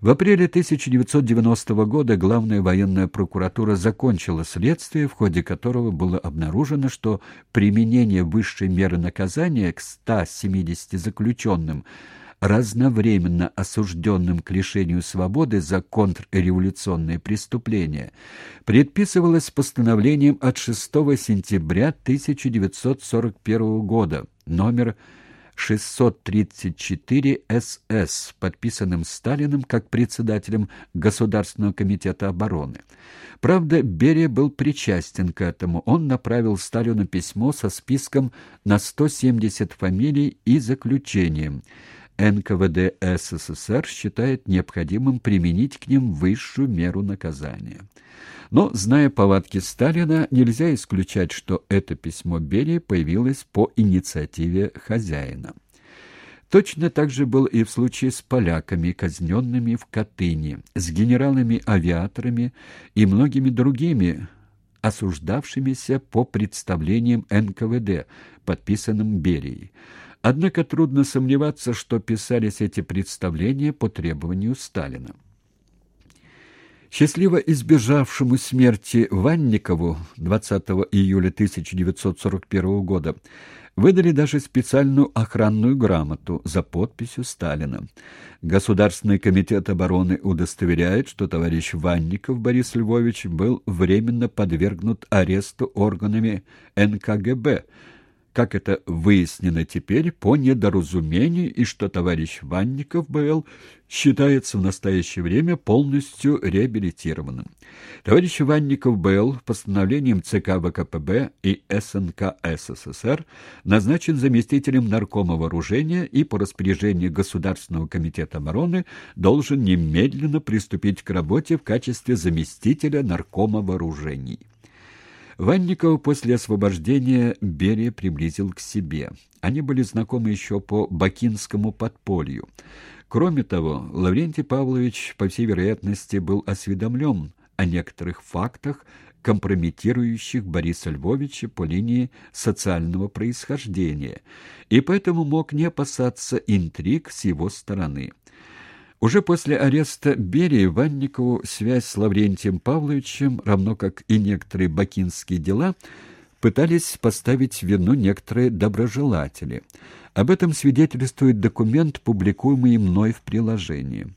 В апреле 1990 года Главная военная прокуратура закончила следствие, в ходе которого было обнаружено, что применение высшей меры наказания к 170 заключенным, разновременно осужденным к лишению свободы за контрреволюционные преступления, предписывалось постановлением от 6 сентября 1941 года, номер 634 СС, подписанным Сталиным как председателем Государственного комитета обороны. Правда, Берия был причастен к этому. Он направил Сталину письмо со списком на 170 фамилий и заключением. НКВД СССР считает необходимым применить к ним высшую меру наказания. Но, зная повадки Сталина, нельзя исключать, что это письмо Берии появилось по инициативе хозяина. Точно так же был и в случае с поляками, казненными в Катыни, с генералами-авиаторами и многими другими, осуждавшимися по представлениям НКВД, подписанным Берией. Однако трудно сомневаться, что писались эти представления по требованию Сталина. Счастливо избежавшему смерти Ванникову 20 июля 1941 года выдали даже специальную охранную грамоту за подписью Сталина. Государственный комитет обороны удостоверяет, что товарищ Ванников Борис Львович был временно подвергнут аресту органами НКГБ, как это выяснено теперь, по недоразумению, и что товарищ Ванников БЛ считается в настоящее время полностью реабилитированным. Товарищ Ванников БЛ постановлением ЦК ВКПБ и СНК СССР назначен заместителем наркома вооружения и по распоряжению Государственного комитета обороны должен немедленно приступить к работе в качестве заместителя наркома вооружений. Ванникова после освобождения Берия приблизил к себе. Они были знакомы еще по бакинскому подполью. Кроме того, Лаврентий Павлович, по всей вероятности, был осведомлен о некоторых фактах, компрометирующих Бориса Львовича по линии социального происхождения, и поэтому мог не опасаться интриг с его стороны. Уже после ареста Берии Ванникову связь с Лаврентием Павловичем, равно как и некоторые бакинские дела, пытались поставить в вину некоторые доброжелатели. Об этом свидетельствует документ, публикуемый мной в приложении.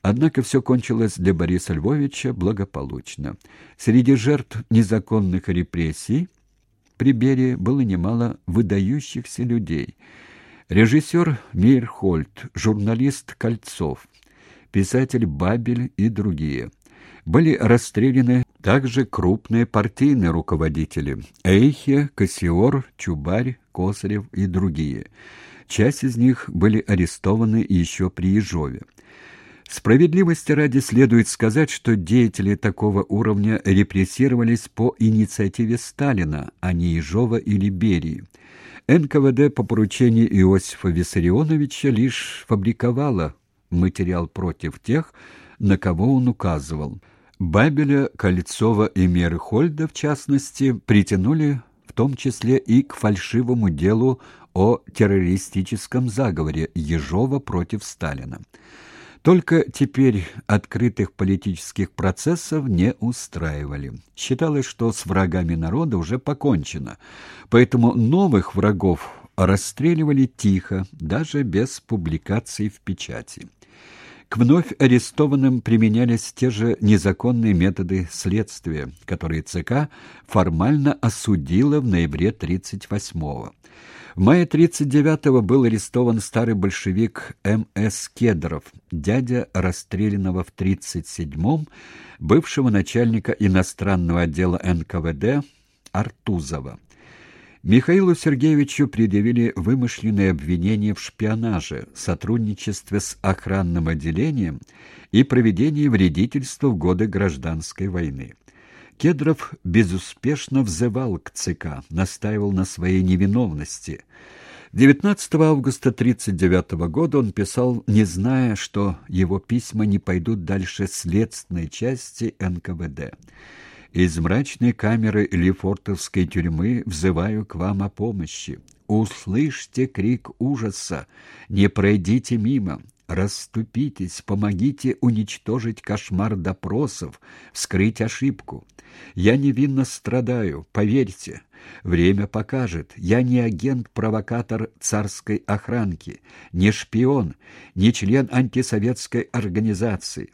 Однако все кончилось для Бориса Львовича благополучно. Среди жертв незаконных репрессий при Берии было немало выдающихся людей. Режиссер Мейерхольд, журналист Кольцов, писатель Бабель и другие. Были расстреляны также крупные партийные руководители – Эйхе, Кассиор, Чубарь, Косарев и другие. Часть из них были арестованы еще при Ежове. Справедливости ради следует сказать, что деятели такого уровня репрессировались по инициативе Сталина, а не Ежова или Берии. НКВД по поручению Иосифа Виссарионовича лишь фабриковала материал против тех, на кого он указывал. Бабеля, Кольцова и Мерхольда, в частности, притянули в том числе и к фальшивому делу о террористическом заговоре Ежова против Сталина. Только теперь открытых политических процессов не устраивали. Считалось, что с врагами народа уже покончено, поэтому новых врагов расстреливали тихо, даже без публикаций в печати. К вновь арестованным применялись те же незаконные методы следствия, которые ЦК формально осудила в ноябре 1938-го. В мае 1939-го был арестован старый большевик М.С. Кедров, дядя расстрелянного в 1937-м бывшего начальника иностранного отдела НКВД Артузова. Михаилу Сергеевичу предъявили вымышленные обвинения в шпионаже, сотрудничестве с охранным отделением и проведении вредительства в годы гражданской войны. Кедров безуспешно взывал к ЦК, настаивал на своей невиновности. 19 августа 1939 года он писал, не зная, что его письма не пойдут дальше следственной части НКВД. Из мрачной камеры Лефортовской тюрьмы взываю к вам о помощи. Услышьте крик ужаса, не пройдите мимо. расступитесь, помогите уничтожить кошмар допросов, вскрыть ошибку. Я невинно страдаю, поверьте. Время покажет. Я не агент-провокатор царской охранки, не шпион, не член антисоветской организации.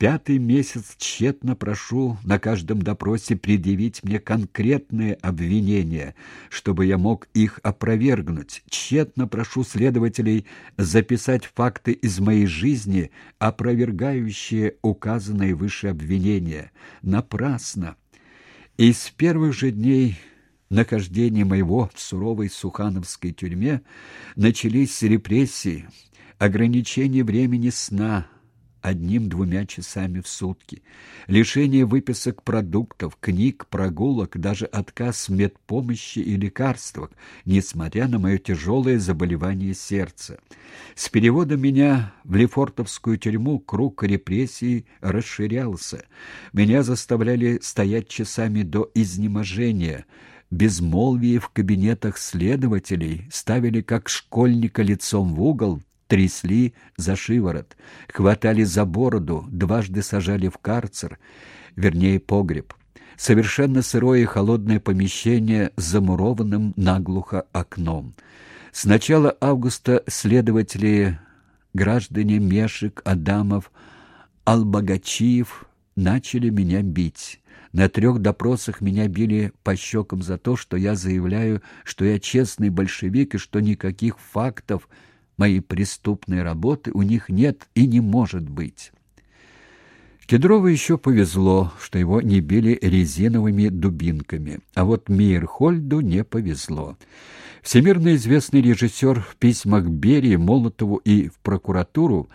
Пятый месяц тщетно прошу на каждом допросе предъявить мне конкретные обвинения, чтобы я мог их опровергнуть. Тщетно прошу следователей записать факты из моей жизни, опровергающие указанные выше обвинения. Напрасно. И с первых же дней нахождения моего в суровой Сухановской тюрьме начались репрессии, ограничение времени сна, одним-двумя часами в сутки, лишение выписок продуктов, книг, прогулок, даже отказ в медпомощи и лекарствах, несмотря на мое тяжелое заболевание сердца. С переводом меня в Лефортовскую тюрьму круг репрессий расширялся. Меня заставляли стоять часами до изнеможения, безмолвие в кабинетах следователей, ставили как школьника лицом в угол, трясли за шиворот, хватали за бороду, дважды сажали в карцер, вернее, погреб. Совершенно сырое и холодное помещение с замурованным наглухо окном. С начала августа следователи, граждане Мешек, Адамов, Албагачиев начали меня бить. На трех допросах меня били по щекам за то, что я заявляю, что я честный большевик и что никаких фактов моей преступной работы у них нет и не может быть. Кедрову еще повезло, что его не били резиновыми дубинками, а вот Мейерхольду не повезло. Всемирно известный режиссер в письмах Берии, Молотову и в прокуратуру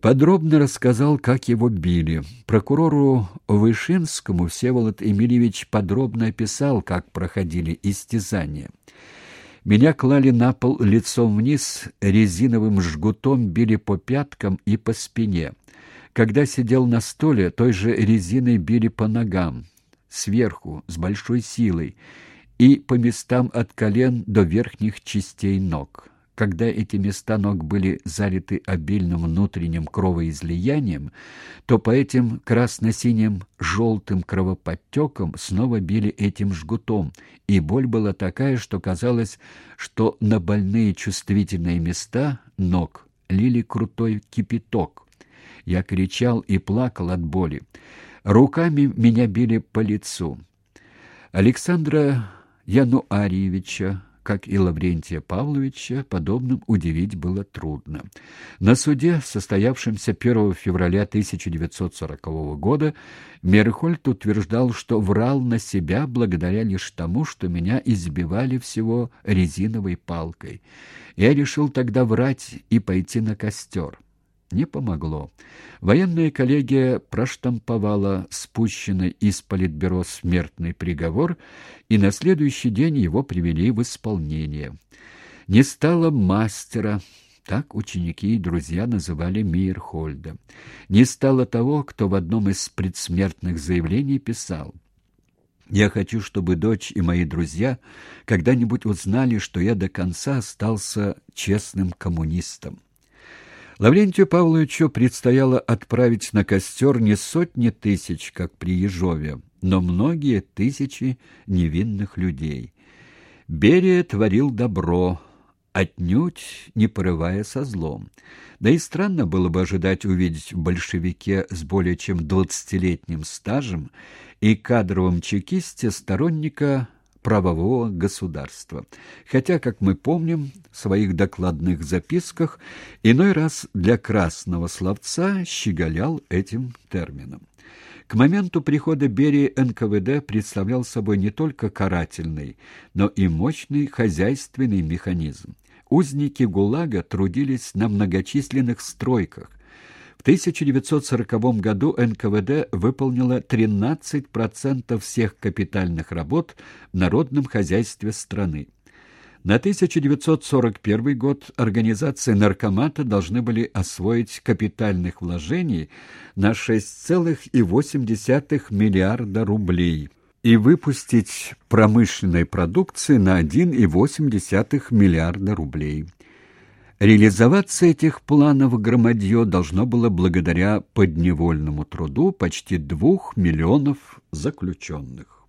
подробно рассказал, как его били. Прокурору Вышинскому Всеволод Эмильевич подробно описал, как проходили истязания. Меня клали на пол лицом вниз, резиновым жгутом били по пяткам и по спине. Когда сидел на столе, той же резиной били по ногам, сверху, с большой силой, и по местам от колен до верхних частей ног. Когда эти места ног были залиты обильным внутренним кровоизлиянием, то по этим красно-синим желтым кровоподтекам снова били этим жгутом, и боль была такая, что казалось, что на больные чувствительные места ног лили крутой кипяток. Я кричал и плакал от боли. Руками меня били по лицу. Александра Януарьевича как и Лаврентия Павловича, подобным удивить было трудно. На суде, состоявшемся 1 февраля 1940 года, Мерхольд утверждал, что врал на себя благодаря лишь тому, что меня избивали всего резиновой палкой. Я решил тогда врать и пойти на костер не помогло. Военная коллегия проштамповала спущенный из политбюро смертный приговор, и на следующий день его привели в исполнение. Не стало мастера, так ученики и друзья называли Мейерхольда. Не стало того, кто в одном из предсмертных заявлений писал «Я хочу, чтобы дочь и мои друзья когда-нибудь узнали, что я до конца остался честным коммунистом». Лаврентию Павловичу предстояло отправить на костер не сотни тысяч, как при Ежове, но многие тысячи невинных людей. Берия творил добро, отнюдь не порывая со злом. Да и странно было бы ожидать увидеть в большевике с более чем двадцатилетним стажем и кадровом чекисте сторонника правового государства. Хотя, как мы помним в своих докладных записках, иной раз для красного словца щеголял этим термином. К моменту прихода Берии НКВД представлял собой не только карательный, но и мощный хозяйственный механизм. Узники ГУЛАГа трудились на многочисленных стройках, 1940 году НКВД выполнила 13% всех капитальных работ в народном хозяйстве страны. На 1941 год организации наркомата должны были освоить капитальных вложений на 6,8 миллиарда рублей и выпустить промышленной продукции на 1,8 миллиарда рублей. Реализоваться этих планов громадье должно было благодаря подневольному труду почти двух миллионов заключенных.